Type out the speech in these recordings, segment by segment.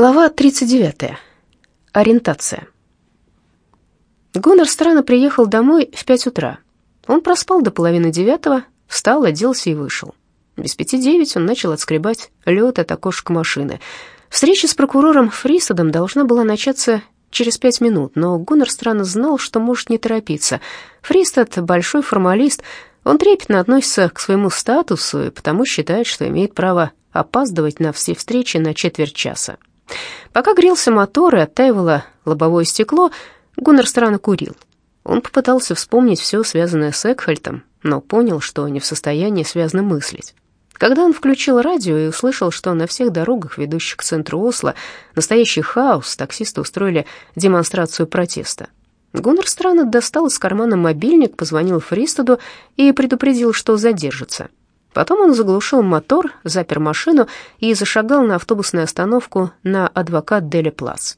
Глава 39. Ориентация. Гуннер странно приехал домой в пять утра. Он проспал до половины девятого, встал, оделся и вышел. Без пяти девять он начал отскребать лед от окошек машины. Встреча с прокурором Фрисадом должна была начаться через пять минут, но Гуннер странно знал, что может не торопиться. Фристад — большой формалист, он трепетно относится к своему статусу и потому считает, что имеет право опаздывать на все встречи на четверть часа. Пока грелся мотор и оттаивало лобовое стекло, Гуннер странно курил. Он попытался вспомнить все, связанное с Экхальтом, но понял, что не в состоянии связно мыслить. Когда он включил радио и услышал, что на всех дорогах, ведущих к центру Осло, настоящий хаос, таксисты устроили демонстрацию протеста. Гуннер странно достал из кармана мобильник, позвонил Фристаду и предупредил, что задержится. Потом он заглушил мотор, запер машину и зашагал на автобусную остановку на адвокат Дели Плац.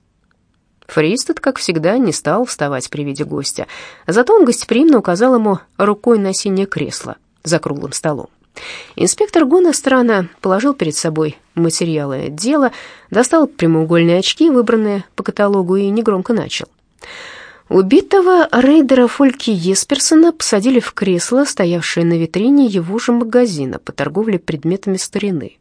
Фристед, как всегда, не стал вставать при виде гостя. Зато он гостеприимно указал ему рукой на синее кресло за круглым столом. Инспектор Гонестрана положил перед собой материалы дела, достал прямоугольные очки, выбранные по каталогу, и негромко начал. Убитого рейдера Фольки Есперсона посадили в кресло, стоявшее на витрине его же магазина по торговле предметами старины.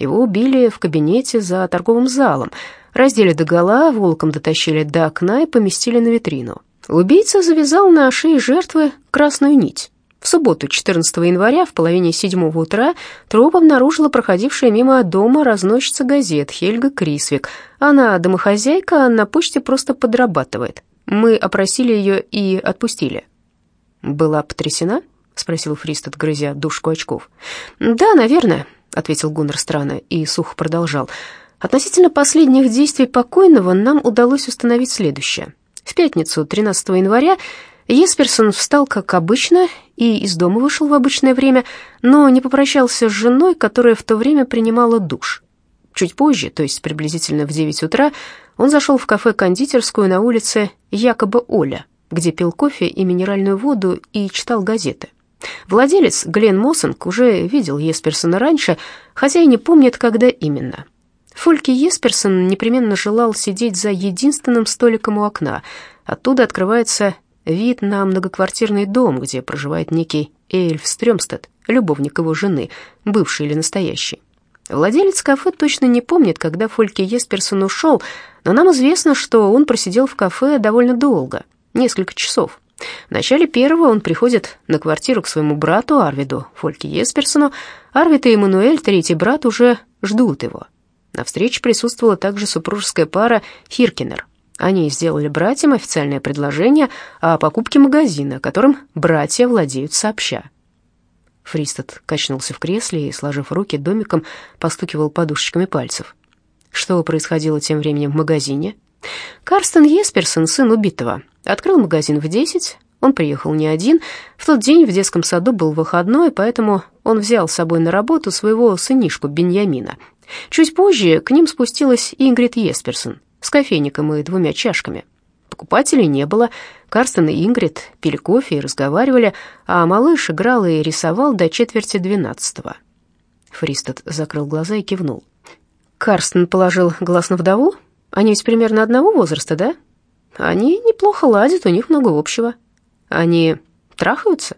Его убили в кабинете за торговым залом, раздели догола, волком дотащили до окна и поместили на витрину. Убийца завязал на шее жертвы красную нить. В субботу, 14 января, в половине седьмого утра, труп обнаружила проходившая мимо дома разносчица газет Хельга Крисвик. Она домохозяйка, а на почте просто подрабатывает. Мы опросили ее и отпустили». «Была потрясена?» — спросил Фристед, грызя душку очков. «Да, наверное», — ответил Гуннер странно и сухо продолжал. «Относительно последних действий покойного нам удалось установить следующее. В пятницу, 13 января, Есперсон встал, как обычно, и из дома вышел в обычное время, но не попрощался с женой, которая в то время принимала душ. Чуть позже, то есть приблизительно в 9 утра, он зашел в кафе-кондитерскую на улице якобы Оля, где пил кофе и минеральную воду и читал газеты. Владелец Глен Моссинг уже видел Есперсона раньше, хотя и не помнит, когда именно. Фольки Есперсон непременно желал сидеть за единственным столиком у окна. Оттуда открывается вид на многоквартирный дом, где проживает некий Эйльф Стрёмстед, любовник его жены, бывший или настоящий. Владелец кафе точно не помнит, когда Фольке Есперсон ушел, но нам известно, что он просидел в кафе довольно долго, несколько часов. В начале первого он приходит на квартиру к своему брату Арвиду, Фольке Есперсону. Арвид и Эммануэль, третий брат, уже ждут его. На встрече присутствовала также супружеская пара Хиркинер. Они сделали братьям официальное предложение о покупке магазина, которым братья владеют сообща. Фристед качнулся в кресле и, сложив руки домиком, постукивал подушечками пальцев. Что происходило тем временем в магазине? Карстен Есперсон, сын убитого, открыл магазин в десять. Он приехал не один. В тот день в детском саду был выходной, поэтому он взял с собой на работу своего сынишку Беньямина. Чуть позже к ним спустилась Ингрид Есперсон с кофейником и двумя чашками. Покупателей не было. Карстен и Ингрид пили кофе и разговаривали, а малыш играл и рисовал до четверти двенадцатого. Фристед закрыл глаза и кивнул. Карстен положил глаз на вдову. Они ведь примерно одного возраста, да? Они неплохо ладят, у них много общего. Они трахаются?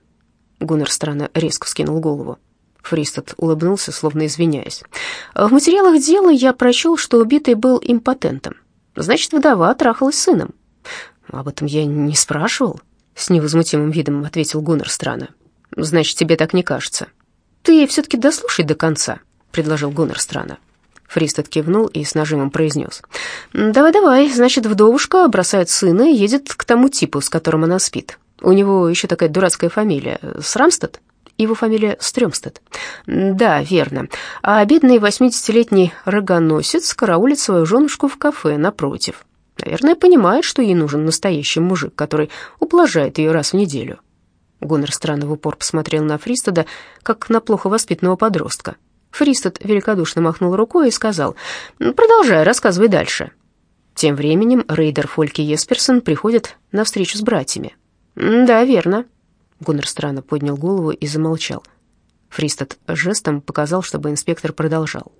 Гуннер странно резко вскинул голову. Фристед улыбнулся, словно извиняясь. В материалах дела я прочел, что убитый был импотентом. Значит, вдова трахалась сыном. «Об этом я не спрашивал», — с невозмутимым видом ответил Гуннер странно. «Значит, тебе так не кажется». «Ты все-таки дослушай до конца», — предложил Гуннер странно. Фристед кивнул и с нажимом произнес. «Давай-давай, значит, вдовушка бросает сына и едет к тому типу, с которым она спит. У него еще такая дурацкая фамилия. Срамстед?» Его фамилия Стрёмстед. Да, верно. А бедный восьмидесятилетний рогоносец караулит свою женушку в кафе напротив. Наверное, понимает, что ей нужен настоящий мужик, который ублажает ее раз в неделю. Гуннер странно в упор посмотрел на Фристода, как на плохо воспитанного подростка. Фристод великодушно махнул рукой и сказал, «Продолжай, рассказывай дальше». Тем временем рейдер Фольки Есперсон приходит на встречу с братьями. «Да, верно». Гуннер странно поднял голову и замолчал. Фристед жестом показал, чтобы инспектор продолжал.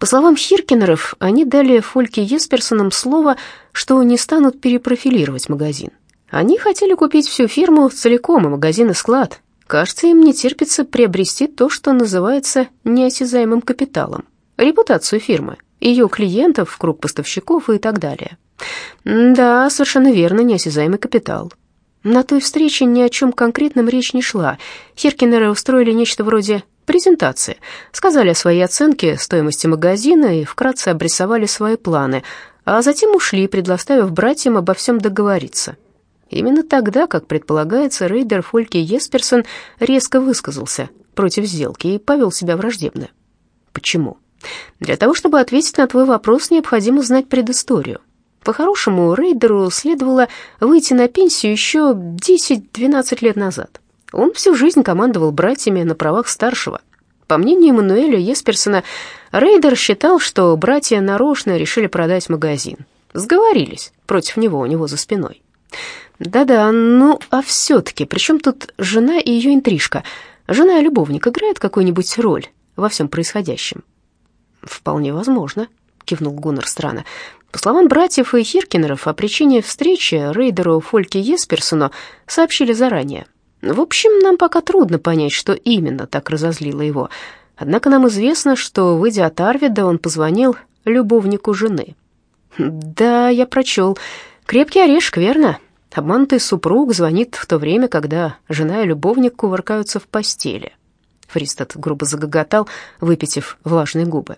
По словам Хиркинеров, они дали Фольке Есперсонам слово, что не станут перепрофилировать магазин. Они хотели купить всю фирму целиком, и магазин и склад. Кажется, им не терпится приобрести то, что называется неосязаемым капиталом. Репутацию фирмы, ее клиентов, круг поставщиков и так далее. Да, совершенно верно, неосязаемый капитал. На той встрече ни о чем конкретном речь не шла. Хиркинеры устроили нечто вроде презентации, сказали о своей оценке стоимости магазина и вкратце обрисовали свои планы, а затем ушли, предоставив братьям обо всем договориться. Именно тогда, как предполагается, рейдер Фольки Есперсон резко высказался против сделки и повел себя враждебно. Почему? Для того, чтобы ответить на твой вопрос, необходимо знать предысторию. По-хорошему, рейдеру следовало выйти на пенсию еще 10-12 лет назад. Он всю жизнь командовал братьями на правах старшего. По мнению Эммануэля Есперсона, рейдер считал, что братья нарочно решили продать магазин. Сговорились против него у него за спиной. Да-да, ну а все-таки, при чем тут жена и ее интрижка? Жена и любовник играют какую-нибудь роль во всем происходящем? Вполне возможно, кивнул Гуннер странно. По словам братьев и Хиркинеров, о причине встречи рейдеру Фольке Есперсону сообщили заранее. В общем, нам пока трудно понять, что именно так разозлило его. Однако нам известно, что, выйдя от Арвида, он позвонил любовнику жены. Да, я прочел. Крепкий орешек, верно? Обманутый супруг звонит в то время, когда жена и любовник кувыркаются в постели. Фристад грубо загоготал, выпитив влажные губы.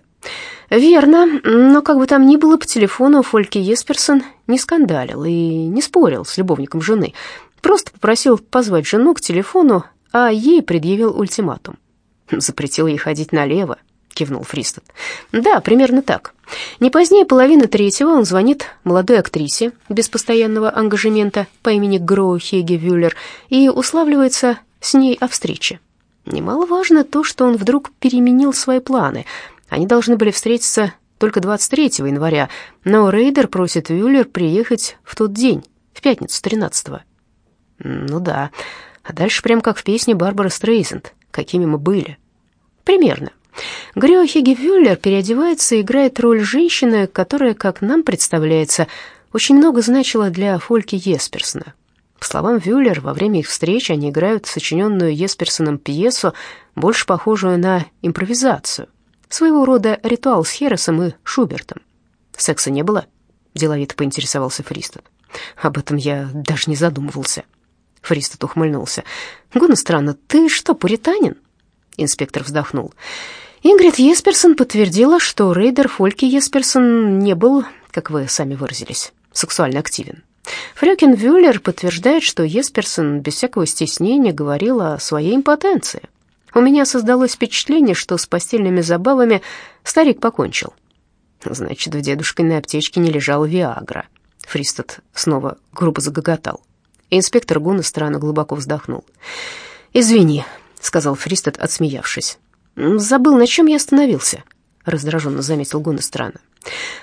«Верно, но как бы там ни было, по телефону Фольке Есперсон не скандалил и не спорил с любовником жены. Просто попросил позвать жену к телефону, а ей предъявил ультиматум. Запретил ей ходить налево, кивнул Фристад. Да, примерно так. Не позднее половины третьего он звонит молодой актрисе без постоянного ангажемента по имени Гру Хеге Вюллер и уславливается с ней о встрече. Немаловажно то, что он вдруг переменил свои планы — они должны были встретиться только 23 января, но Рейдер просит Вюллер приехать в тот день, в пятницу 13-го. Ну да, а дальше прям как в песне Барбары Стрейзенд, какими мы были. Примерно. Грео Хиги Вюллер переодевается и играет роль женщины, которая, как нам представляется, очень много значила для Фольки Есперсона. По словам Вюллер, во время их встреч они играют сочиненную Есперсоном пьесу, больше похожую на импровизацию — Своего рода ритуал с Херосом и Шубертом. Секса не было? Деловито поинтересовался Фристед. Об этом я даже не задумывался. Фристед ухмыльнулся. Гуна странно, ты что, пуританин? Инспектор вздохнул. Ингрид Есперсон подтвердила, что рейдер Фольки Есперсон не был, как вы сами выразились, сексуально активен. Фрёкен Вюллер подтверждает, что Есперсон без всякого стеснения говорил о своей импотенции. У меня создалось впечатление, что с постельными забавами старик покончил. Значит, в дедушкиной аптечке не лежала Виагра. Фристед снова грубо загоготал. Инспектор Гуна странно глубоко вздохнул. «Извини», — сказал Фристед, отсмеявшись. «Забыл, на чем я остановился», — раздраженно заметил Гуна странно.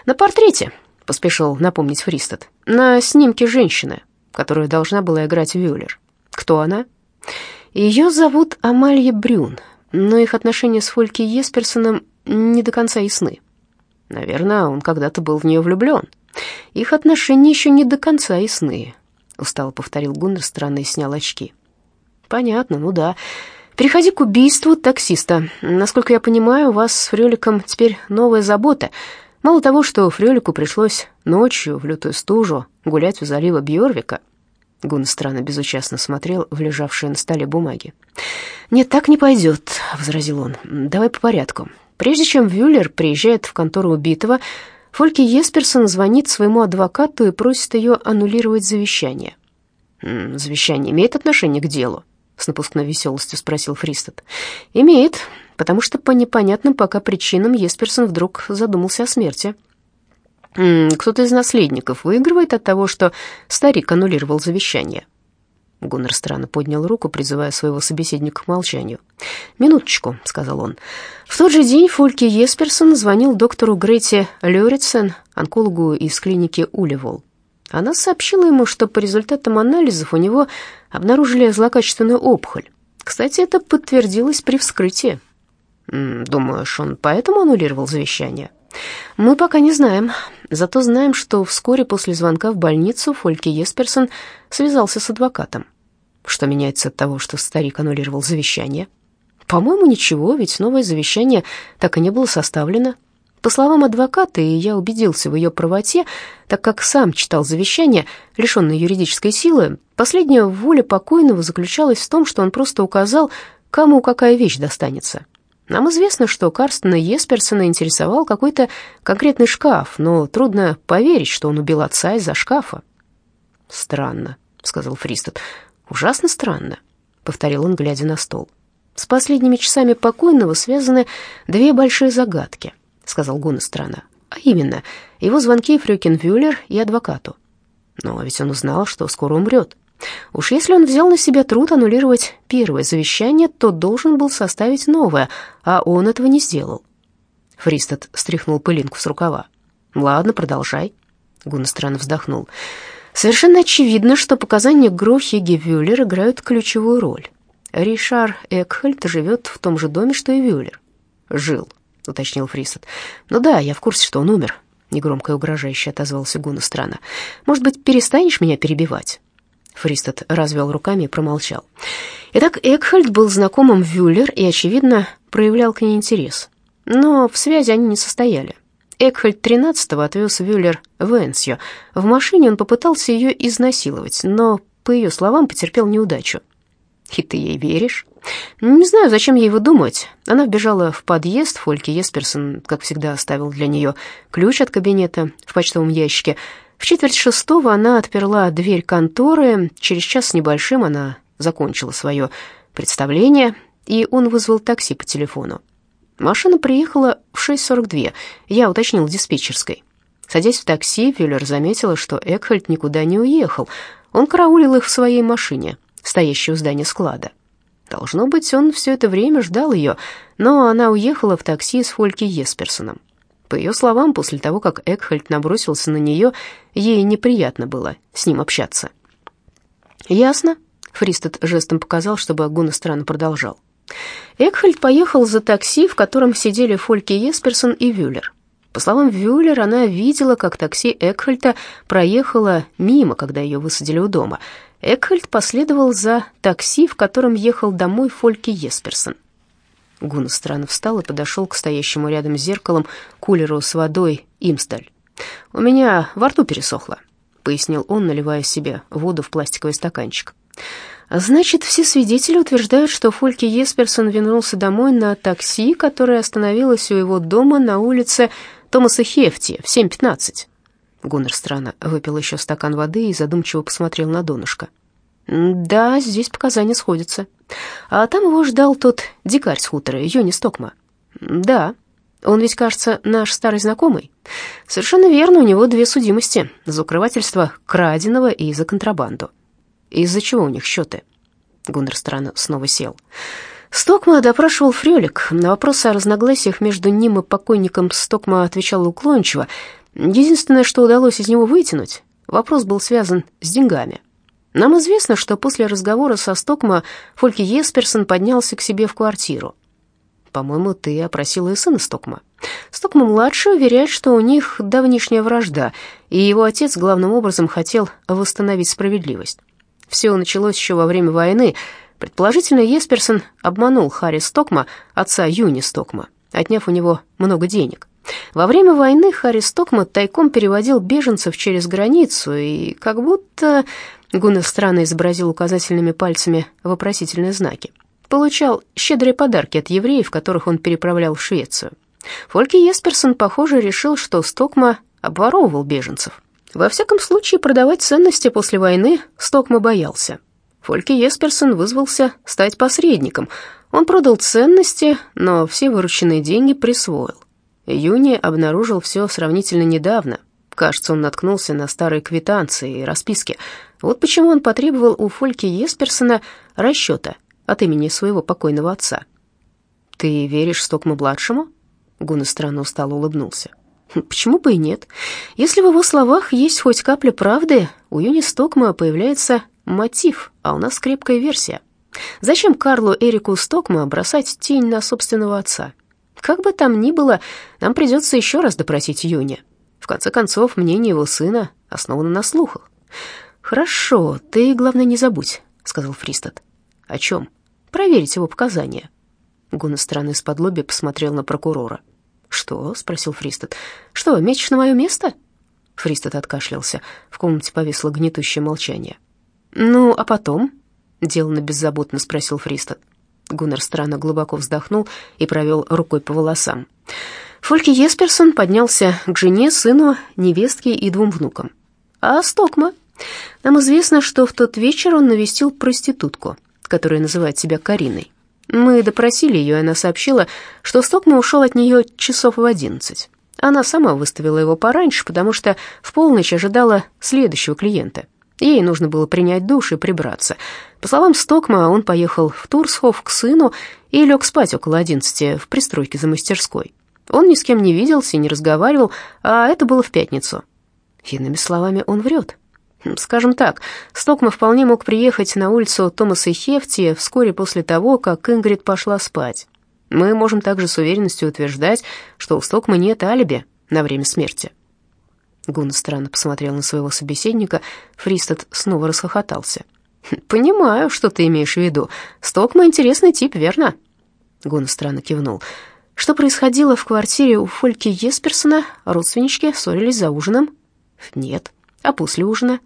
«На портрете», — поспешил напомнить Фристед. «На снимке женщины, которая должна была играть Вюллер. Кто она?» Ее зовут Амалья Брюн, но их отношения с Фольки Есперсоном не до конца ясны. Наверное, он когда-то был в нее влюблен. Их отношения еще не до конца ясны, устало повторил Гуннер странно и снял очки. Понятно, ну да. Переходи к убийству таксиста. Насколько я понимаю, у вас с Фрёликом теперь новая забота. Мало того, что Фрёлику пришлось ночью в лютую стужу гулять у залива Бьорвика, Гун странно безучастно смотрел в лежавшие на столе бумаги. «Нет, так не пойдет», — возразил он. «Давай по порядку. Прежде чем Вюллер приезжает в контору убитого, Фольке Есперсон звонит своему адвокату и просит ее аннулировать завещание». «Завещание имеет отношение к делу?» — с напускной веселостью спросил Фристед. «Имеет, потому что по непонятным пока причинам Есперсон вдруг задумался о смерти». Кто-то из наследников выигрывает от того, что старик аннулировал завещание. Гуннер странно поднял руку, призывая своего собеседника к молчанию. «Минуточку», — сказал он. В тот же день Фольке Есперсон звонил доктору Грете Лёритсен, онкологу из клиники Улевол. Она сообщила ему, что по результатам анализов у него обнаружили злокачественную опухоль. Кстати, это подтвердилось при вскрытии. Думаешь, он поэтому аннулировал завещание? Мы пока не знаем. Зато знаем, что вскоре после звонка в больницу Фольки Есперсон связался с адвокатом. Что меняется от того, что старик аннулировал завещание? По-моему, ничего, ведь новое завещание так и не было составлено. По словам адвоката, и я убедился в ее правоте, так как сам читал завещание, лишенное юридической силы, последняя воля покойного заключалась в том, что он просто указал, кому какая вещь достанется. Нам известно, что Карстена Есперсона интересовал какой-то конкретный шкаф, но трудно поверить, что он убил отца из-за шкафа. «Странно», — сказал Фристед. «Ужасно странно», — повторил он, глядя на стол. «С последними часами покойного связаны две большие загадки», — сказал Гуннестрана. «А именно, его звонки Фрюкенвюллер и адвокату. Но ведь он узнал, что скоро умрет. Уж если он взял на себя труд аннулировать первое завещание, то должен был составить новое, а он этого не сделал. Фристед стряхнул пылинку с рукава. «Ладно, продолжай». Гунна странно вздохнул. «Совершенно очевидно, что показания Грохи и Вюллер играют ключевую роль. Ришар Экхельд живет в том же доме, что и Вюллер». «Жил», — уточнил Фристед. «Ну да, я в курсе, что он умер», — негромко и угрожающе отозвался Гунна странно. «Может быть, перестанешь меня перебивать?» Фристед развел руками и промолчал. Итак, Экхальд был знакомым Вюллер и, очевидно, проявлял к ней интерес. Но в связи они не состояли. Экхальд 13-го отвез Вюллер в Энсио. В машине он попытался ее изнасиловать, но, по ее словам, потерпел неудачу. «И ты ей веришь?» «Не знаю, зачем ей выдумывать. Она вбежала в подъезд, Фольке Есперсон, как всегда, оставил для нее ключ от кабинета в почтовом ящике. В четверть шестого она отперла дверь конторы. Через час с небольшим она закончила свое представление, и он вызвал такси по телефону. Машина приехала в 6.42, я уточнил диспетчерской. Садясь в такси, Вюллер заметила, что Экхальд никуда не уехал. Он караулил их в своей машине, стоящей у здания склада. Должно быть, он все это время ждал ее, но она уехала в такси с Фольки Есперсоном. По ее словам, после того, как Экхальд набросился на нее, ей неприятно было с ним общаться. «Ясно», — Фристед жестом показал, чтобы Гуна странно продолжал. Экхальд поехал за такси, в котором сидели Фольки Есперсон и Вюллер. По словам Вюллер, она видела, как такси Экхальта проехало мимо, когда ее высадили у дома. Экхальд последовал за такси, в котором ехал домой Фольки Есперсон. Гуна странно встал и подошел к стоящему рядом с зеркалом кулеру с водой «Имсталь». «У меня во рту пересохло», — пояснил он, наливая себе воду в пластиковый стаканчик. «Значит, все свидетели утверждают, что Фольке Есперсон вернулся домой на такси, которое остановилось у его дома на улице Томаса Хефти в 7.15». Гуннер странно выпил еще стакан воды и задумчиво посмотрел на донышко. «Да, здесь показания сходятся. А там его ждал тот дикарь с хутора, Юни Стокма». «Да. Он ведь, кажется, наш старый знакомый». «Совершенно верно, у него две судимости. За укрывательство краденого и за контрабанду». «Из-за чего у них счеты?» Гуннер снова сел. Стокма допрашивал Фрёлик. На вопросы о разногласиях между ним и покойником Стокма отвечал уклончиво. Единственное, что удалось из него вытянуть, вопрос был связан с деньгами. Нам известно, что после разговора со Стокма Фольки Есперсон поднялся к себе в квартиру. По-моему, ты опросила и сына Стокма. Стокма-младший уверяет, что у них давнишняя вражда, и его отец главным образом хотел восстановить справедливость. Все началось еще во время войны. Предположительно, Есперсон обманул Харри Стокма, отца Юни Стокма, отняв у него много денег. Во время войны Харри Стокма тайком переводил беженцев через границу, и как будто Гуннер странно изобразил указательными пальцами вопросительные знаки. Получал щедрые подарки от евреев, которых он переправлял в Швецию. Фольки Есперсон, похоже, решил, что Стокма обворовывал беженцев. Во всяком случае, продавать ценности после войны Стокма боялся. Фольки Есперсон вызвался стать посредником. Он продал ценности, но все вырученные деньги присвоил. Юни обнаружил все сравнительно недавно. Кажется, он наткнулся на старые квитанции и расписки. Вот почему он потребовал у Фольки Есперсона расчета от имени своего покойного отца. «Ты веришь Стокму-младшему?» Гуна странно устало улыбнулся. «Хм, «Почему бы и нет? Если в его словах есть хоть капля правды, у Юни Стокма появляется мотив, а у нас крепкая версия. Зачем Карлу Эрику Стокма бросать тень на собственного отца? Как бы там ни было, нам придется еще раз допросить Юни. В конце концов, мнение его сына основано на слухах. «Хорошо, ты, главное, не забудь», — сказал Фристад. «О чем?» «Проверить его показания». Гуна странно из-под лоби посмотрел на прокурора. «Что?» — спросил Фристад. «Что, метишь на мое место?» Фристад откашлялся. В комнате повисло гнетущее молчание. «Ну, а потом?» — деланно беззаботно спросил Фристад. Гуннер странно глубоко вздохнул и провел рукой по волосам. Фольки Есперсон поднялся к жене, сыну, невестке и двум внукам. «А Стокма?» «Нам известно, что в тот вечер он навестил проститутку, которая называет себя Кариной. Мы допросили ее, и она сообщила, что Стокма ушел от нее часов в одиннадцать. Она сама выставила его пораньше, потому что в полночь ожидала следующего клиента. Ей нужно было принять душ и прибраться. По словам Стокма, он поехал в Турсхоф к сыну и лег спать около одиннадцати в пристройке за мастерской. Он ни с кем не виделся и не разговаривал, а это было в пятницу. Иными словами, он врет. Скажем так, Стокма вполне мог приехать на улицу Томаса Хефти вскоре после того, как Ингрид пошла спать. Мы можем также с уверенностью утверждать, что у Стокма нет алиби на время смерти. Гун странно посмотрел на своего собеседника. Фристад снова расхохотался. «Понимаю, что ты имеешь в виду. Стокма интересный тип, верно?» Гун странно кивнул. «Что происходило в квартире у Фольки Есперсона? Родственнички ссорились за ужином?» «Нет. А после ужина?»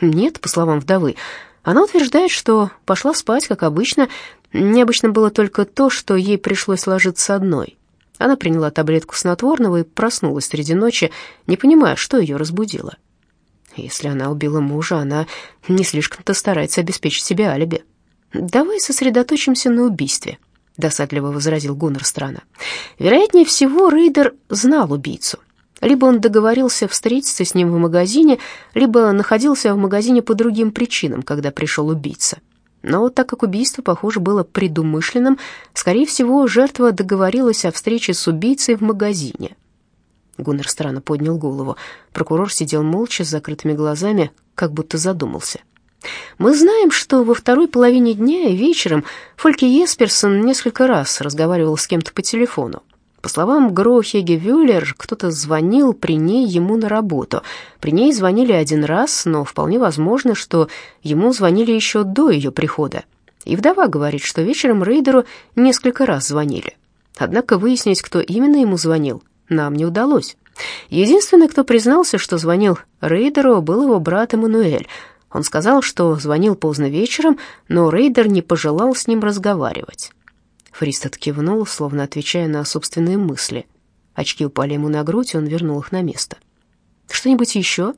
«Нет, по словам вдовы. Она утверждает, что пошла спать, как обычно. Необычно было только то, что ей пришлось ложиться одной. Она приняла таблетку снотворного и проснулась среди ночи, не понимая, что ее разбудило. Если она убила мужа, она не слишком-то старается обеспечить себе алиби. «Давай сосредоточимся на убийстве», — досадливо возразил Гуннер Страна. «Вероятнее всего, Рейдер знал убийцу. Либо он договорился встретиться с ним в магазине, либо находился в магазине по другим причинам, когда пришел убийца. Но так как убийство, похоже, было предумышленным, скорее всего, жертва договорилась о встрече с убийцей в магазине. Гуннер странно поднял голову. Прокурор сидел молча с закрытыми глазами, как будто задумался. «Мы знаем, что во второй половине дня и вечером Фольки Есперсон несколько раз разговаривал с кем-то по телефону. По словам Грохеги Вюллер, кто-то звонил при ней ему на работу. При ней звонили один раз, но вполне возможно, что ему звонили еще до ее прихода. И вдова говорит, что вечером Рейдеру несколько раз звонили. Однако выяснить, кто именно ему звонил, нам не удалось. Единственный, кто признался, что звонил Рейдеру, был его брат Эммануэль. Он сказал, что звонил поздно вечером, но Рейдер не пожелал с ним разговаривать. Фристад кивнул, словно отвечая на собственные мысли. Очки упали ему на грудь, и он вернул их на место. «Что-нибудь еще?»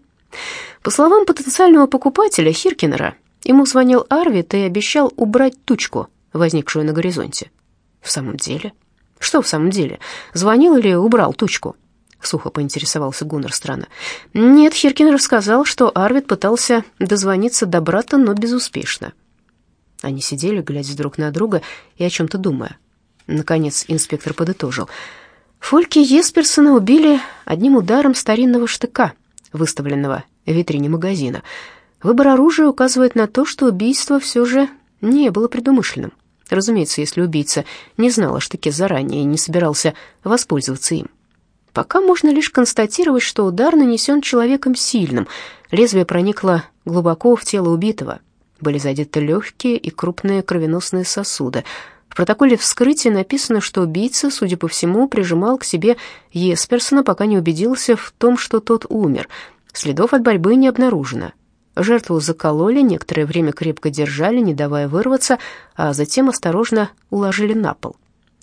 По словам потенциального покупателя Хиркинера, ему звонил Арвид и обещал убрать тучку, возникшую на горизонте. «В самом деле?» «Что в самом деле? Звонил или убрал тучку?» Сухо поинтересовался Гуннер странно. «Нет, Хиркинер сказал, что Арвид пытался дозвониться до брата, но безуспешно. Они сидели, глядя друг на друга и о чем-то думая. Наконец инспектор подытожил. Фольки Есперсона убили одним ударом старинного штыка, выставленного в витрине магазина. Выбор оружия указывает на то, что убийство все же не было предумышленным. Разумеется, если убийца не знал о штыке заранее и не собирался воспользоваться им. Пока можно лишь констатировать, что удар нанесен человеком сильным. Лезвие проникло глубоко в тело убитого, были задеты легкие и крупные кровеносные сосуды. В протоколе вскрытия написано, что убийца, судя по всему, прижимал к себе Есперсона, пока не убедился в том, что тот умер. Следов от борьбы не обнаружено. Жертву закололи, некоторое время крепко держали, не давая вырваться, а затем осторожно уложили на пол.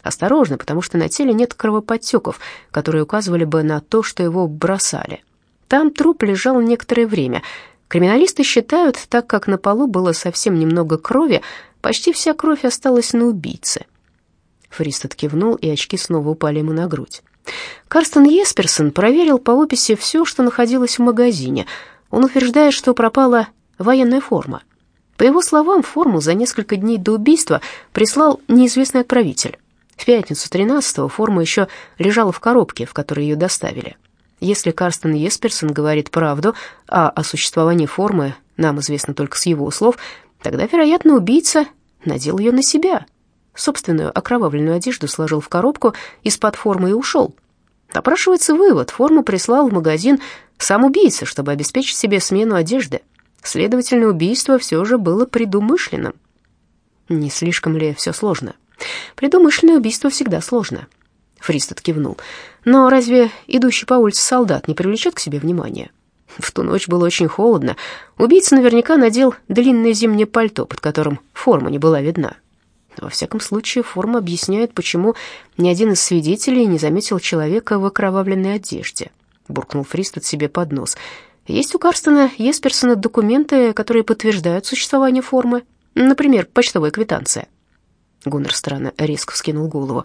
Осторожно, потому что на теле нет кровоподтеков, которые указывали бы на то, что его бросали. Там труп лежал некоторое время — Криминалисты считают, так как на полу было совсем немного крови, почти вся кровь осталась на убийце. Фристед кивнул, и очки снова упали ему на грудь. Карстен Есперсон проверил по описи все, что находилось в магазине. Он утверждает, что пропала военная форма. По его словам, форму за несколько дней до убийства прислал неизвестный отправитель. В пятницу 13-го форма еще лежала в коробке, в которой ее доставили. Если Карстен Есперсон говорит правду, а о существовании формы нам известно только с его слов, тогда, вероятно, убийца надел ее на себя. Собственную окровавленную одежду сложил в коробку из-под формы и ушел. Напрашивается вывод. Форму прислал в магазин сам убийца, чтобы обеспечить себе смену одежды. Следовательно, убийство все же было предумышленным. Не слишком ли все сложно? Предумышленное убийство всегда сложно. Фристед кивнул. Но разве идущий по улице солдат не привлечет к себе внимания? В ту ночь было очень холодно. Убийца наверняка надел длинное зимнее пальто, под которым форма не была видна. Во всяком случае, форма объясняет, почему ни один из свидетелей не заметил человека в окровавленной одежде. Буркнул Фристед себе под нос. Есть у Карстена Есперсона документы, которые подтверждают существование формы. Например, почтовая квитанция. Гуннер странно резко вскинул голову.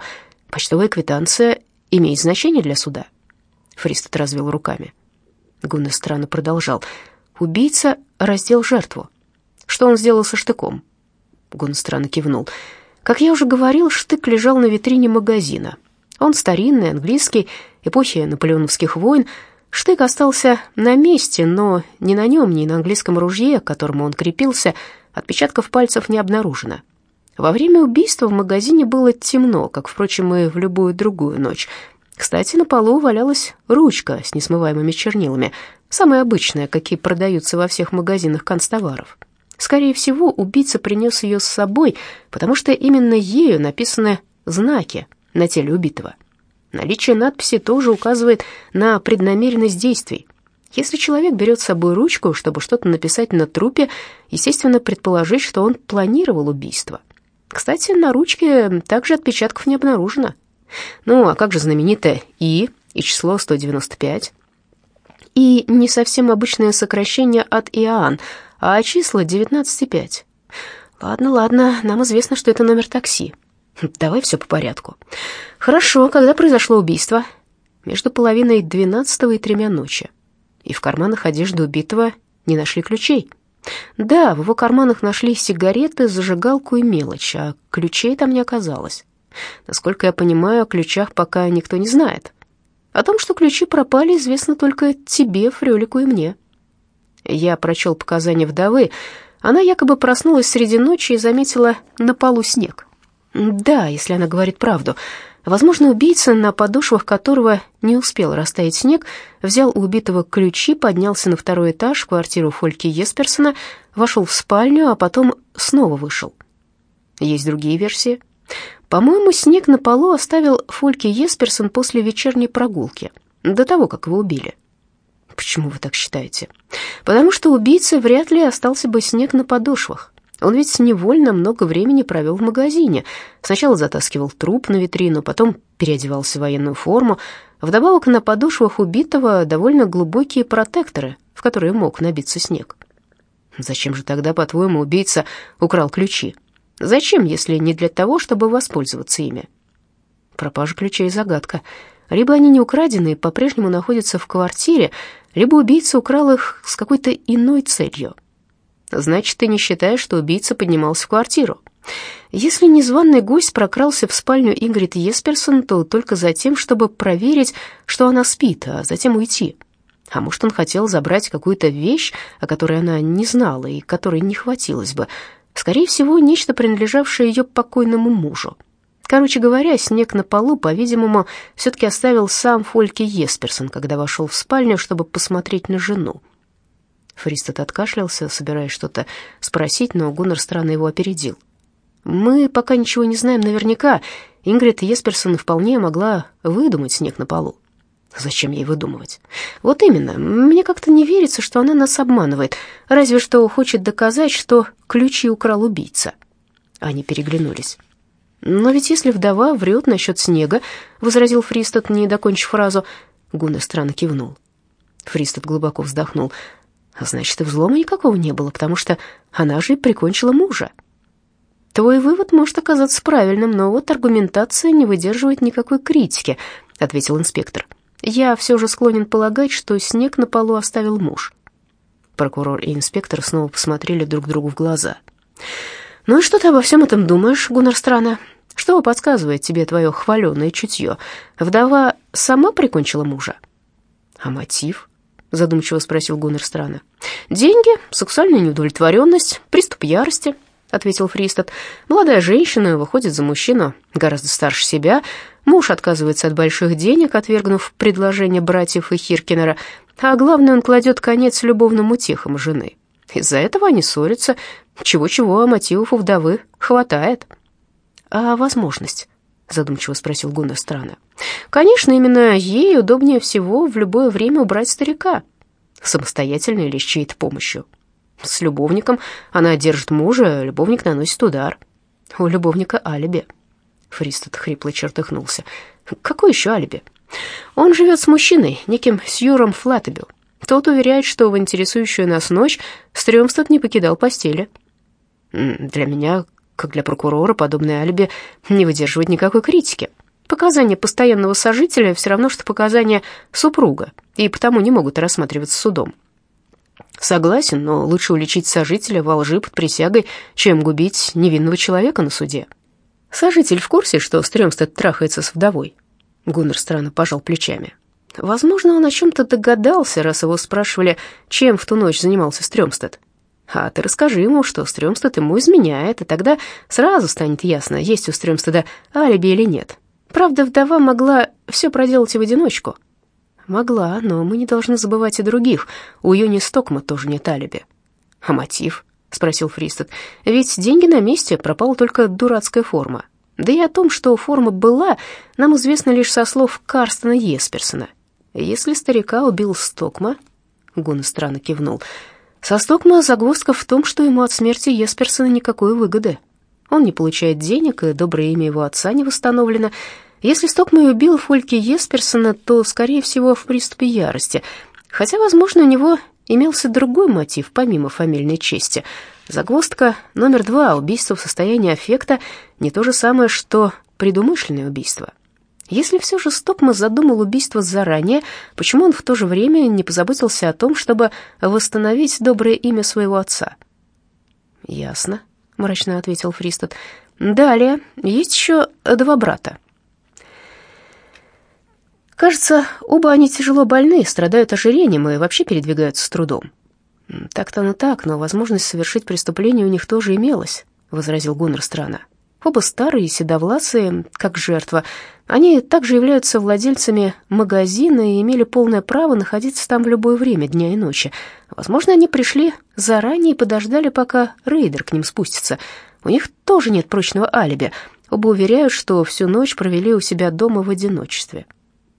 Почтовая квитанция имеет значение для суда? Фристед развел руками. Гуннер странно продолжал. Убийца раздел жертву. Что он сделал со штыком? Гуннер странно кивнул. Как я уже говорил, штык лежал на витрине магазина. Он старинный, английский, эпохи наполеоновских войн. Штык остался на месте, но ни на нем, ни на английском ружье, к которому он крепился, отпечатков пальцев не обнаружено. Во время убийства в магазине было темно, как, впрочем, и в любую другую ночь. Кстати, на полу валялась ручка с несмываемыми чернилами, самая обычная, какие продаются во всех магазинах констоваров. Скорее всего, убийца принес ее с собой, потому что именно ею написаны знаки на теле убитого. Наличие надписи тоже указывает на преднамеренность действий. Если человек берет с собой ручку, чтобы что-то написать на трупе, естественно, предположить, что он планировал убийство. Кстати, на ручке также отпечатков не обнаружено. Ну, а как же знаменитое «И» и число 195? «И» не совсем обычное сокращение от «Иоанн», а числа 19,5. Ладно, ладно, нам известно, что это номер такси. Давай все по порядку. Хорошо, когда произошло убийство? Между половиной двенадцатого и тремя ночи. И в карманах одежды убитого не нашли ключей. Да, в его карманах нашли сигареты, зажигалку и мелочь, а ключей там не оказалось. Насколько я понимаю, о ключах пока никто не знает. О том, что ключи пропали, известно только тебе, Фрёлику и мне. Я прочел показания вдовы. Она якобы проснулась среди ночи и заметила на полу снег. Да, если она говорит правду. Возможно, убийца, на подошвах которого не успел растаять снег, взял у убитого ключи, поднялся на второй этаж в квартиру Фольки Есперсона, вошел в спальню, а потом снова вышел. Есть другие версии. По-моему, снег на полу оставил Фольке Есперсон после вечерней прогулки, до того, как его убили. Почему вы так считаете? Потому что убийца вряд ли остался бы снег на подошвах. Он ведь невольно много времени провел в магазине. Сначала затаскивал труп на витрину, потом переодевался в военную форму. Вдобавок на подошвах убитого довольно глубокие протекторы, в которые мог набиться снег. Зачем же тогда, по-твоему, убийца украл ключи? Зачем, если не для того, чтобы воспользоваться ими? Пропажа ключей — загадка. Либо они не украдены и по-прежнему находятся в квартире, либо убийца украл их с какой-то иной целью. Значит, ты не считаешь, что убийца поднимался в квартиру? Если незваный гость прокрался в спальню Ингрид Есперсон, то только за тем, чтобы проверить, что она спит, а затем уйти. А может, он хотел забрать какую-то вещь, о которой она не знала и которой не хватилось бы. Скорее всего, нечто, принадлежавшее ее покойному мужу. Короче говоря, снег на полу, по-видимому, все-таки оставил сам Фольке Есперсон, когда вошел в спальню, чтобы посмотреть на жену. Фристед откашлялся, собираясь что-то спросить, но Гуннер странно его опередил. «Мы пока ничего не знаем наверняка. Ингрид Есперсон вполне могла выдумать снег на полу». «Зачем ей выдумывать?» «Вот именно. Мне как-то не верится, что она нас обманывает. Разве что хочет доказать, что ключи украл убийца». Они переглянулись. «Но ведь если вдова врет насчет снега», — возразил Фристед, не докончив фразу, Гуннер странно кивнул. Фристед глубоко вздохнул. «Значит, и взлома никакого не было, потому что она же и прикончила мужа». «Твой вывод может оказаться правильным, но вот аргументация не выдерживает никакой критики», — ответил инспектор. «Я все же склонен полагать, что снег на полу оставил муж». Прокурор и инспектор снова посмотрели друг другу в глаза. «Ну и что ты обо всем этом думаешь, Гуннар Страна? Что подсказывает тебе твое хваленое чутье? Вдова сама прикончила мужа?» «А мотив?» — задумчиво спросил Гуннар Страна. «Деньги, сексуальная неудовлетворенность, приступ ярости. — ответил Фристад. «Молодая женщина выходит за мужчину гораздо старше себя. Муж отказывается от больших денег, отвергнув предложение братьев и Хиркинера. А главное, он кладет конец любовным утехам жены. Из-за этого они ссорятся. Чего-чего, а мотивов у вдовы хватает». «А возможность?» — задумчиво спросил Гуннер странно. «Конечно, именно ей удобнее всего в любое время убрать старика. Самостоятельно или с чьей-то помощью». С любовником она держит мужа, любовник наносит удар. У любовника алиби. Фристед хрипло чертыхнулся. Какое еще алиби? Он живет с мужчиной, неким Сьюром Флаттебил. Тот уверяет, что в интересующую нас ночь Стрёмстед не покидал постели. Для меня, как для прокурора, подобное алиби не выдерживает никакой критики. Показания постоянного сожителя все равно, что показания супруга, и потому не могут рассматриваться судом. Согласен, но лучше уличить сожителя во лжи под присягой, чем губить невинного человека на суде. Сожитель в курсе, что Стрёмстед трахается с вдовой? Гуннер странно пожал плечами. Возможно, он о чем-то догадался, раз его спрашивали, чем в ту ночь занимался Стрёмстед. А ты расскажи ему, что Стрёмстед ему изменяет, и тогда сразу станет ясно, есть у Стрёмстеда алиби или нет. Правда, вдова могла все проделать и в одиночку. Могла, но мы не должны забывать и других. У Юни Стокма тоже нет алиби. А мотив? спросил Фристед. Ведь деньги на месте, пропала только дурацкая форма. Да и о том, что форма была, нам известно лишь со слов Карстена Есперсона. Если старика убил Стокма, Гун странно кивнул. Со Стокма загвоздка в том, что ему от смерти Есперсона никакой выгоды. Он не получает денег, и доброе имя его отца не восстановлено. Если Стокмай убил Фольки Есперсона, то, скорее всего, в приступе ярости. Хотя, возможно, у него имелся другой мотив, помимо фамильной чести. Загвоздка номер два. Убийство в состоянии аффекта не то же самое, что предумышленное убийство. Если все же Стокма задумал убийство заранее, почему он в то же время не позаботился о том, чтобы восстановить доброе имя своего отца? «Ясно», — мрачно ответил Фристед. «Далее, есть еще два брата. Кажется, оба они тяжело больны, страдают ожирением и вообще передвигаются с трудом. Так-то оно так, но возможность совершить преступление у них тоже имелась, возразил Гуннер странно. Оба старые седовласые, как жертва. Они также являются владельцами магазина и имели полное право находиться там в любое время дня и ночи. Возможно, они пришли заранее и подождали, пока рейдер к ним спустится. У них тоже нет прочного алиби. Оба уверяют, что всю ночь провели у себя дома в одиночестве.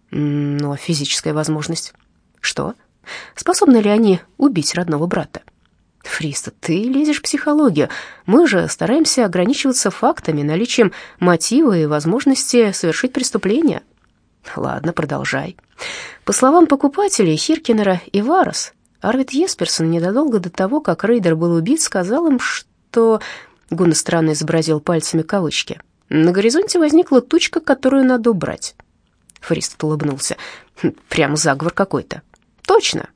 Но физическая возможность. Что? Способны ли они убить родного брата? Фристад, ты лезешь в психологию. Мы же стараемся ограничиваться фактами, наличием мотива и возможности совершить преступление. Ладно, продолжай. По словам покупателей Хиркинера и Варос, Арвид Есперсон незадолго до того, как Рейдер был убит, сказал им, что... Гунарстранна изобразил пальцами кавычки. На горизонте возникла тучка, которую надо убрать. Фрист улыбнулся. «Хм, «Прямо заговор какой-то». «Точно.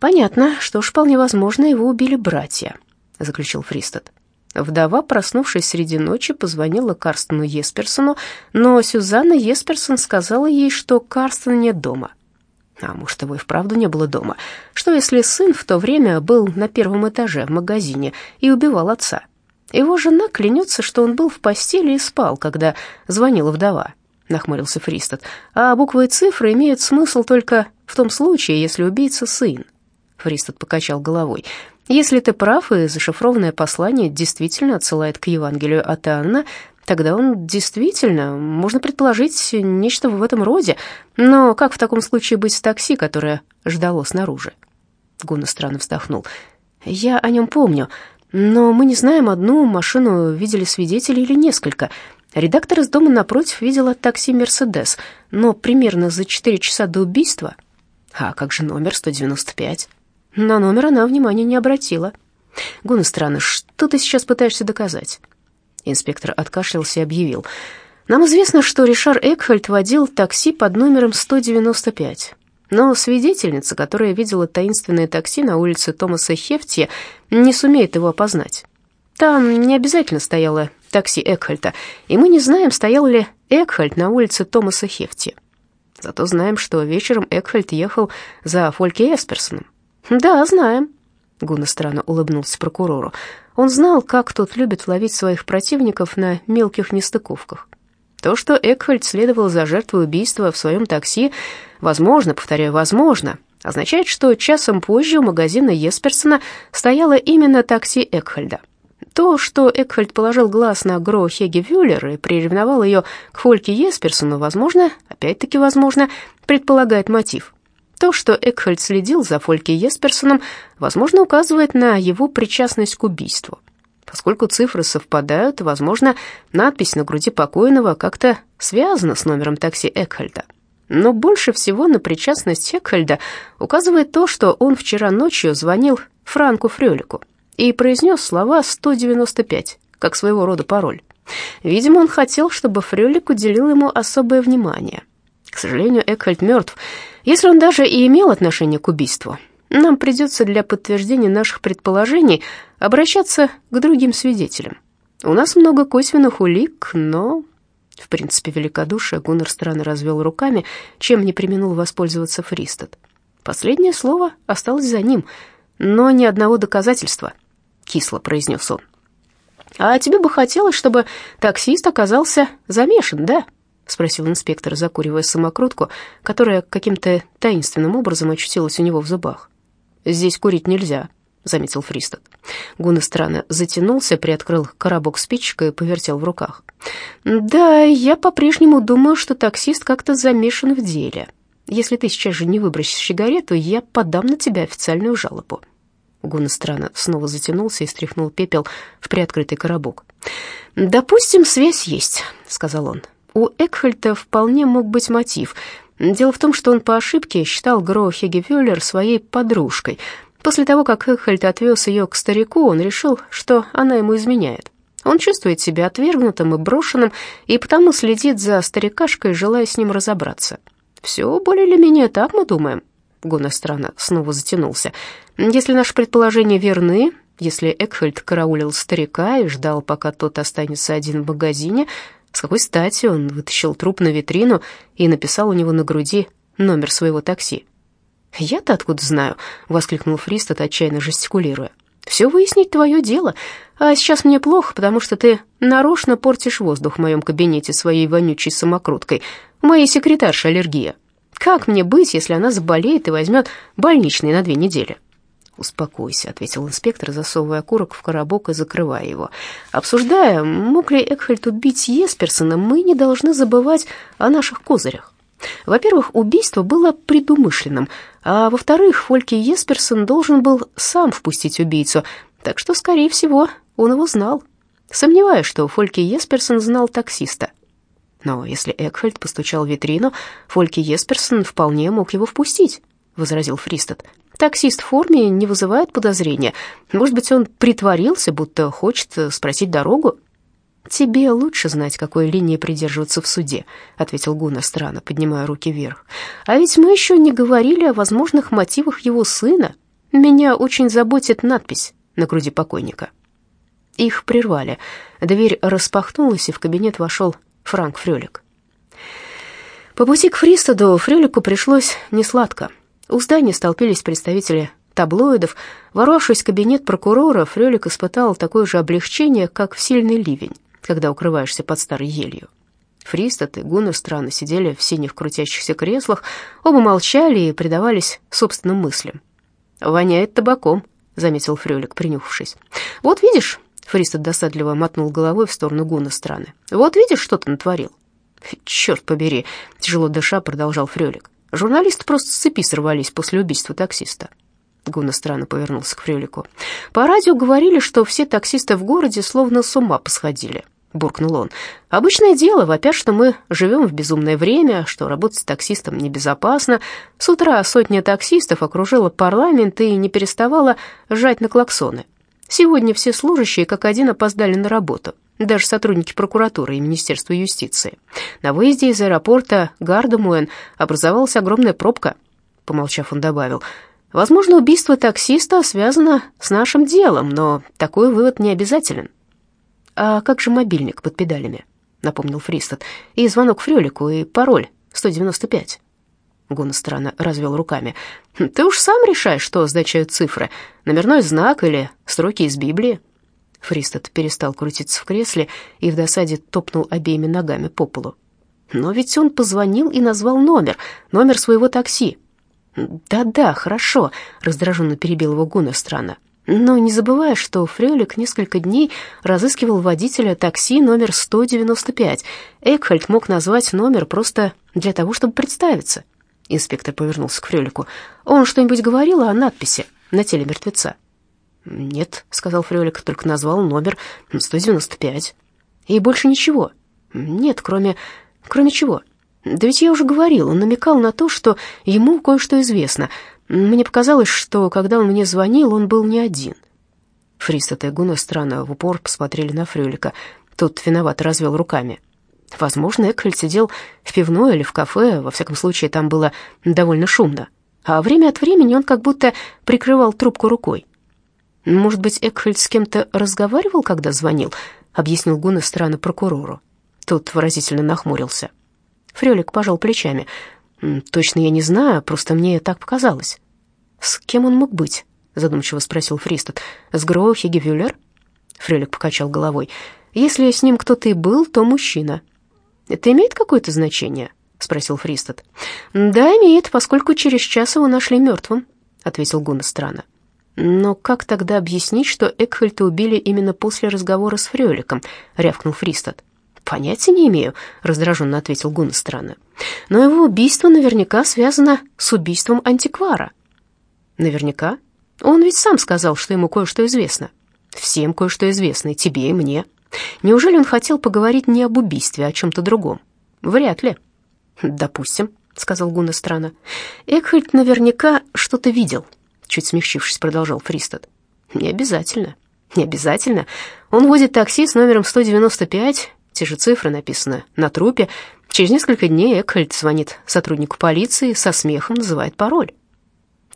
Понятно, что уж вполне возможно, его убили братья», — заключил Фристед. Вдова, проснувшись среди ночи, позвонила Карстену Есперсону, но Сюзанна Есперсон сказала ей, что Карстена нет дома. А может, его и вправду не было дома? Что, если сын в то время был на первом этаже в магазине и убивал отца? Его жена клянется, что он был в постели и спал, когда звонила вдова. — нахмурился Фристед. «А буквы и цифры имеют смысл только в том случае, если убийца сын». Фристед покачал головой. «Если ты прав, и зашифрованное послание действительно отсылает к Евангелию от Анна, тогда он действительно, можно предположить, нечто в этом роде. Но как в таком случае быть в такси, которое ждало снаружи?» Гуна странно вздохнул. «Я о нем помню, но мы не знаем, одну машину видели свидетели или несколько». Редактор из дома напротив видела такси «Мерседес», но примерно за 4 часа до убийства... А как же номер 195? На номер она внимания не обратила. Гуна странно, что ты сейчас пытаешься доказать? Инспектор откашлялся и объявил. Нам известно, что Ришар Экхальд водил такси под номером 195. Но свидетельница, которая видела таинственное такси на улице Томаса Хефти, не сумеет его опознать. Там не обязательно стояло такси Экхальта, и мы не знаем, стоял ли Экхальт на улице Томаса Хефти. Зато знаем, что вечером Экхальт ехал за Фольке Эсперсоном. Да, знаем. Гуна странно улыбнулся прокурору. Он знал, как тот любит ловить своих противников на мелких нестыковках. То, что Экхольд следовал за жертвой убийства в своем такси, возможно, повторяю, возможно, означает, что часом позже у магазина Есперсона стояло именно такси Экхольда. То, что Экхольд положил глаз на Гро Хеге Вюллер и приревновал ее к Фольке Есперсону, возможно, опять-таки возможно, предполагает мотив. То, что Экхольд следил за Фольке Есперсоном, возможно, указывает на его причастность к убийству. Поскольку цифры совпадают, возможно, надпись на груди покойного как-то связана с номером такси Экхольда. Но больше всего на причастность Экхольда указывает то, что он вчера ночью звонил Франку Фрёлику и произнес слова «195», как своего рода пароль. Видимо, он хотел, чтобы Фрёлик уделил ему особое внимание. К сожалению, Экхольд мертв. Если он даже и имел отношение к убийству, нам придется для подтверждения наших предположений обращаться к другим свидетелям. У нас много косвенных улик, но... В принципе, великодушие Гуннер странно развел руками, чем не применил воспользоваться Фристед. Последнее слово осталось за ним, но ни одного доказательства, кисло произнес он. А тебе бы хотелось, чтобы таксист оказался замешан, да? — спросил инспектор, закуривая самокрутку, которая каким-то таинственным образом очутилась у него в зубах. «Здесь курить нельзя», — заметил Фристад. Гуна странно затянулся, приоткрыл коробок спичек и повертел в руках. «Да, я по-прежнему думаю, что таксист как-то замешан в деле. Если ты сейчас же не выбросишь сигарету, я подам на тебя официальную жалобу». Гуна странно снова затянулся и стряхнул пепел в приоткрытый коробок. «Допустим, связь есть», — сказал он. У Экхольта вполне мог быть мотив. Дело в том, что он по ошибке считал Гро Хегевюллер своей подружкой. После того, как Экхольд отвез ее к старику, он решил, что она ему изменяет. Он чувствует себя отвергнутым и брошенным, и потому следит за старикашкой, желая с ним разобраться. «Все более или менее так мы думаем». Гуна странно снова затянулся. «Если наши предположения верны, если Экхольд караулил старика и ждал, пока тот останется один в магазине, с какой стати он вытащил труп на витрину и написал у него на груди номер своего такси? «Я-то откуда знаю?» — воскликнул Фристот, отчаянно жестикулируя. «Все выяснить твое дело. А сейчас мне плохо, потому что ты нарочно портишь воздух в моем кабинете своей вонючей самокруткой. У моей секретарши аллергия. Как мне быть, если она заболеет и возьмет больничный на две недели?» «Успокойся», — ответил инспектор, засовывая окурок в коробок и закрывая его. «Обсуждая, мог ли Экхальд убить Есперсона, мы не должны забывать о наших козырях. Во-первых, убийство было предумышленным, а во-вторых, Фольке Есперсон должен был сам впустить убийцу, так что, скорее всего, он его знал. Сомневаюсь, что Фольке Есперсон знал таксиста. Но если Экхальд постучал в витрину, Фольке Есперсон вполне мог его впустить, — возразил Фристед. Таксист в форме не вызывает подозрения. Может быть, он притворился, будто хочет спросить дорогу? «Тебе лучше знать, какой линии придерживаться в суде», — ответил Гуна странно, поднимая руки вверх. «А ведь мы еще не говорили о возможных мотивах его сына. Меня очень заботит надпись на груди покойника». Их прервали. Дверь распахнулась, и в кабинет вошел Франк Фрёлик. По пути к Фристаду Фрёлику пришлось несладко. У здания столпились представители таблоидов. Ворвавшись в кабинет прокурора, Фрёлик испытал такое же облегчение, как в сильный ливень, когда укрываешься под старой елью. Фристат и Гуннер странно сидели в синих крутящихся креслах, оба молчали и предавались собственным мыслям. «Воняет табаком», — заметил Фрёлик, принюхавшись. «Вот видишь», — Фристат досадливо мотнул головой в сторону Гуна страны, «вот видишь, что ты натворил?» «Черт побери», — тяжело дыша продолжал Фрёлик. Журналисты просто с цепи сорвались после убийства таксиста. Гуна странно повернулся к Фрелику. «По радио говорили, что все таксисты в городе словно с ума посходили», — буркнул он. «Обычное дело, вопят, что мы живем в безумное время, что работать с таксистом небезопасно. С утра сотня таксистов окружила парламент и не переставала жать на клаксоны. Сегодня все служащие как один опоздали на работу даже сотрудники прокуратуры и Министерства юстиции. На выезде из аэропорта Гардемуэн образовалась огромная пробка. Помолчав, он добавил, «Возможно, убийство таксиста связано с нашим делом, но такой вывод не обязателен». «А как же мобильник под педалями?» — напомнил Фристад. «И звонок Фрёлику, и пароль 195». Гуна странно развел руками. «Ты уж сам решай, что означают цифры. Номерной знак или строки из Библии?» Фристед перестал крутиться в кресле и в досаде топнул обеими ногами по полу. «Но ведь он позвонил и назвал номер, номер своего такси». «Да-да, хорошо», — раздраженно перебил его Гуна странно. Но не забывая, что Фрёлик несколько дней разыскивал водителя такси номер 195. Экхальд мог назвать номер просто для того, чтобы представиться. Инспектор повернулся к Фрёлику. «Он что-нибудь говорил о надписи на теле мертвеца?» «Нет», — сказал Фрёлик, — «только назвал номер 195». «И больше ничего?» «Нет, кроме... кроме чего?» «Да ведь я уже говорил, он намекал на то, что ему кое-что известно. Мне показалось, что когда он мне звонил, он был не один». Фристат и Гуна странно в упор посмотрели на Фрёлика. Тот виновато развел руками. Возможно, Экхельд сидел в пивной или в кафе, во всяком случае, там было довольно шумно. А время от времени он как будто прикрывал трубку рукой. «Может быть, Экхельд с кем-то разговаривал, когда звонил?» — объяснил Гуна странно прокурору. Тот выразительно нахмурился. Фрёлик пожал плечами. «Точно я не знаю, просто мне так показалось». «С кем он мог быть?» — задумчиво спросил Фристед. «С Гроу Хигевюллер?» Фрёлик покачал головой. «Если с ним кто-то и был, то мужчина». «Это имеет какое-то значение?» — спросил Фристед. «Да, имеет, поскольку через час его нашли мертвым», — ответил Гуна странно. «Но как тогда объяснить, что Экхельта убили именно после разговора с Фрёликом?» — рявкнул Фристед. «Понятия не имею», — раздраженно ответил Гун странно. «Но его убийство наверняка связано с убийством антиквара». «Наверняка? Он ведь сам сказал, что ему кое-что известно». «Всем кое-что известно, и тебе, и мне. Неужели он хотел поговорить не об убийстве, а о чем-то другом?» «Вряд ли». «Допустим», — сказал Гуна странно. «Экхельд наверняка что-то видел», — чуть смягчившись, продолжал Фристад. «Не обязательно». «Не обязательно. Он водит такси с номером 195 те же цифры написаны на трупе. Через несколько дней Экхальд звонит сотруднику полиции, со смехом называет пароль.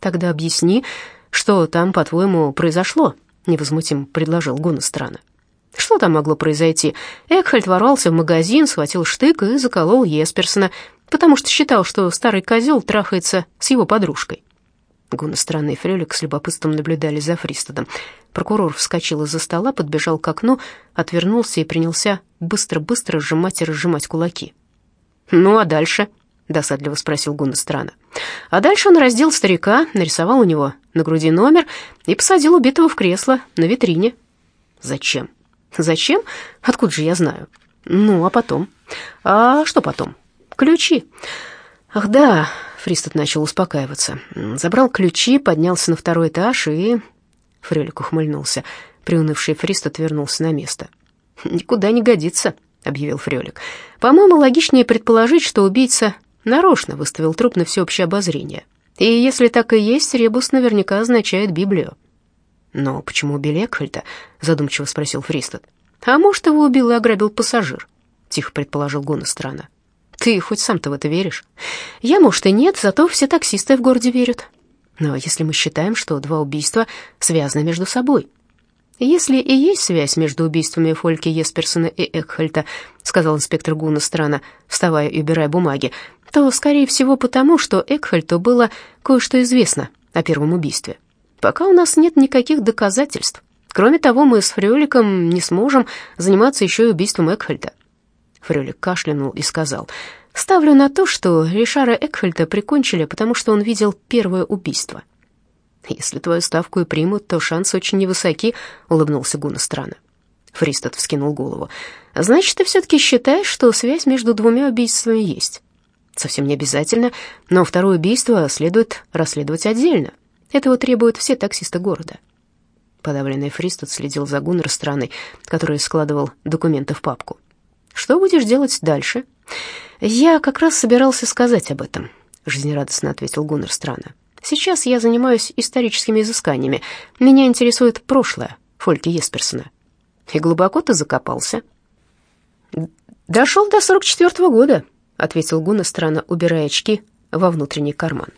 Тогда объясни, что там, по-твоему, произошло, невозмутимо предложил Гуна странно. Что там могло произойти? Экхальд ворвался в магазин, схватил штык и заколол Есперсона, потому что считал, что старый козел трахается с его подружкой. Гуна странный Фрелик с любопытством наблюдали за Фристедом. Прокурор вскочил из-за стола, подбежал к окну, отвернулся и принялся быстро-быстро сжимать и разжимать кулаки. «Ну, а дальше?» — досадливо спросил Гуна странно. А дальше он раздел старика, нарисовал у него на груди номер и посадил убитого в кресло на витрине. «Зачем?» «Зачем? Откуда же я знаю?» «Ну, а потом?» «А что потом?» «Ключи». «Ах, да», — Фристед начал успокаиваться. Забрал ключи, поднялся на второй этаж и Фрелик ухмыльнулся. Приунывший Фрист отвернулся на место. «Никуда не годится», — объявил Фрелик. «По-моему, логичнее предположить, что убийца нарочно выставил труп на всеобщее обозрение. И если так и есть, ребус наверняка означает Библию». «Но почему убили Экхальта?» — задумчиво спросил Фристед. «А может, его убил и ограбил пассажир?» — тихо предположил странно. «Ты хоть сам-то в это веришь?» «Я, может, и нет, зато все таксисты в городе верят. Но если мы считаем, что два убийства связаны между собой... Если и есть связь между убийствами Фольки Есперсона и Экхальта, сказал инспектор Гуна странно, вставая и убирая бумаги, то, скорее всего, потому, что Экхальту было кое-что известно о первом убийстве. Пока у нас нет никаких доказательств. Кроме того, мы с Фрёликом не сможем заниматься еще и убийством Экхальта. Фрёлик кашлянул и сказал... Ставлю на то, что Ришара Экхельта прикончили, потому что он видел первое убийство. Если твою ставку и примут, то шансы очень невысоки, улыбнулся Гуна странно. Фристад вскинул голову. Значит, ты все-таки считаешь, что связь между двумя убийствами есть? Совсем не обязательно, но второе убийство следует расследовать отдельно. Этого требуют все таксисты города. Подавленный Фристад следил за Гуннер страной, который складывал документы в папку. Что будешь делать дальше? «Я как раз собирался сказать об этом», — жизнерадостно ответил Гуннер странно. «Сейчас я занимаюсь историческими изысканиями. Меня интересует прошлое Фольки Есперсона». «И глубоко ты закопался?» «Дошел до сорок четвертого года», — ответил Гуннер странно, убирая очки во внутренний карман.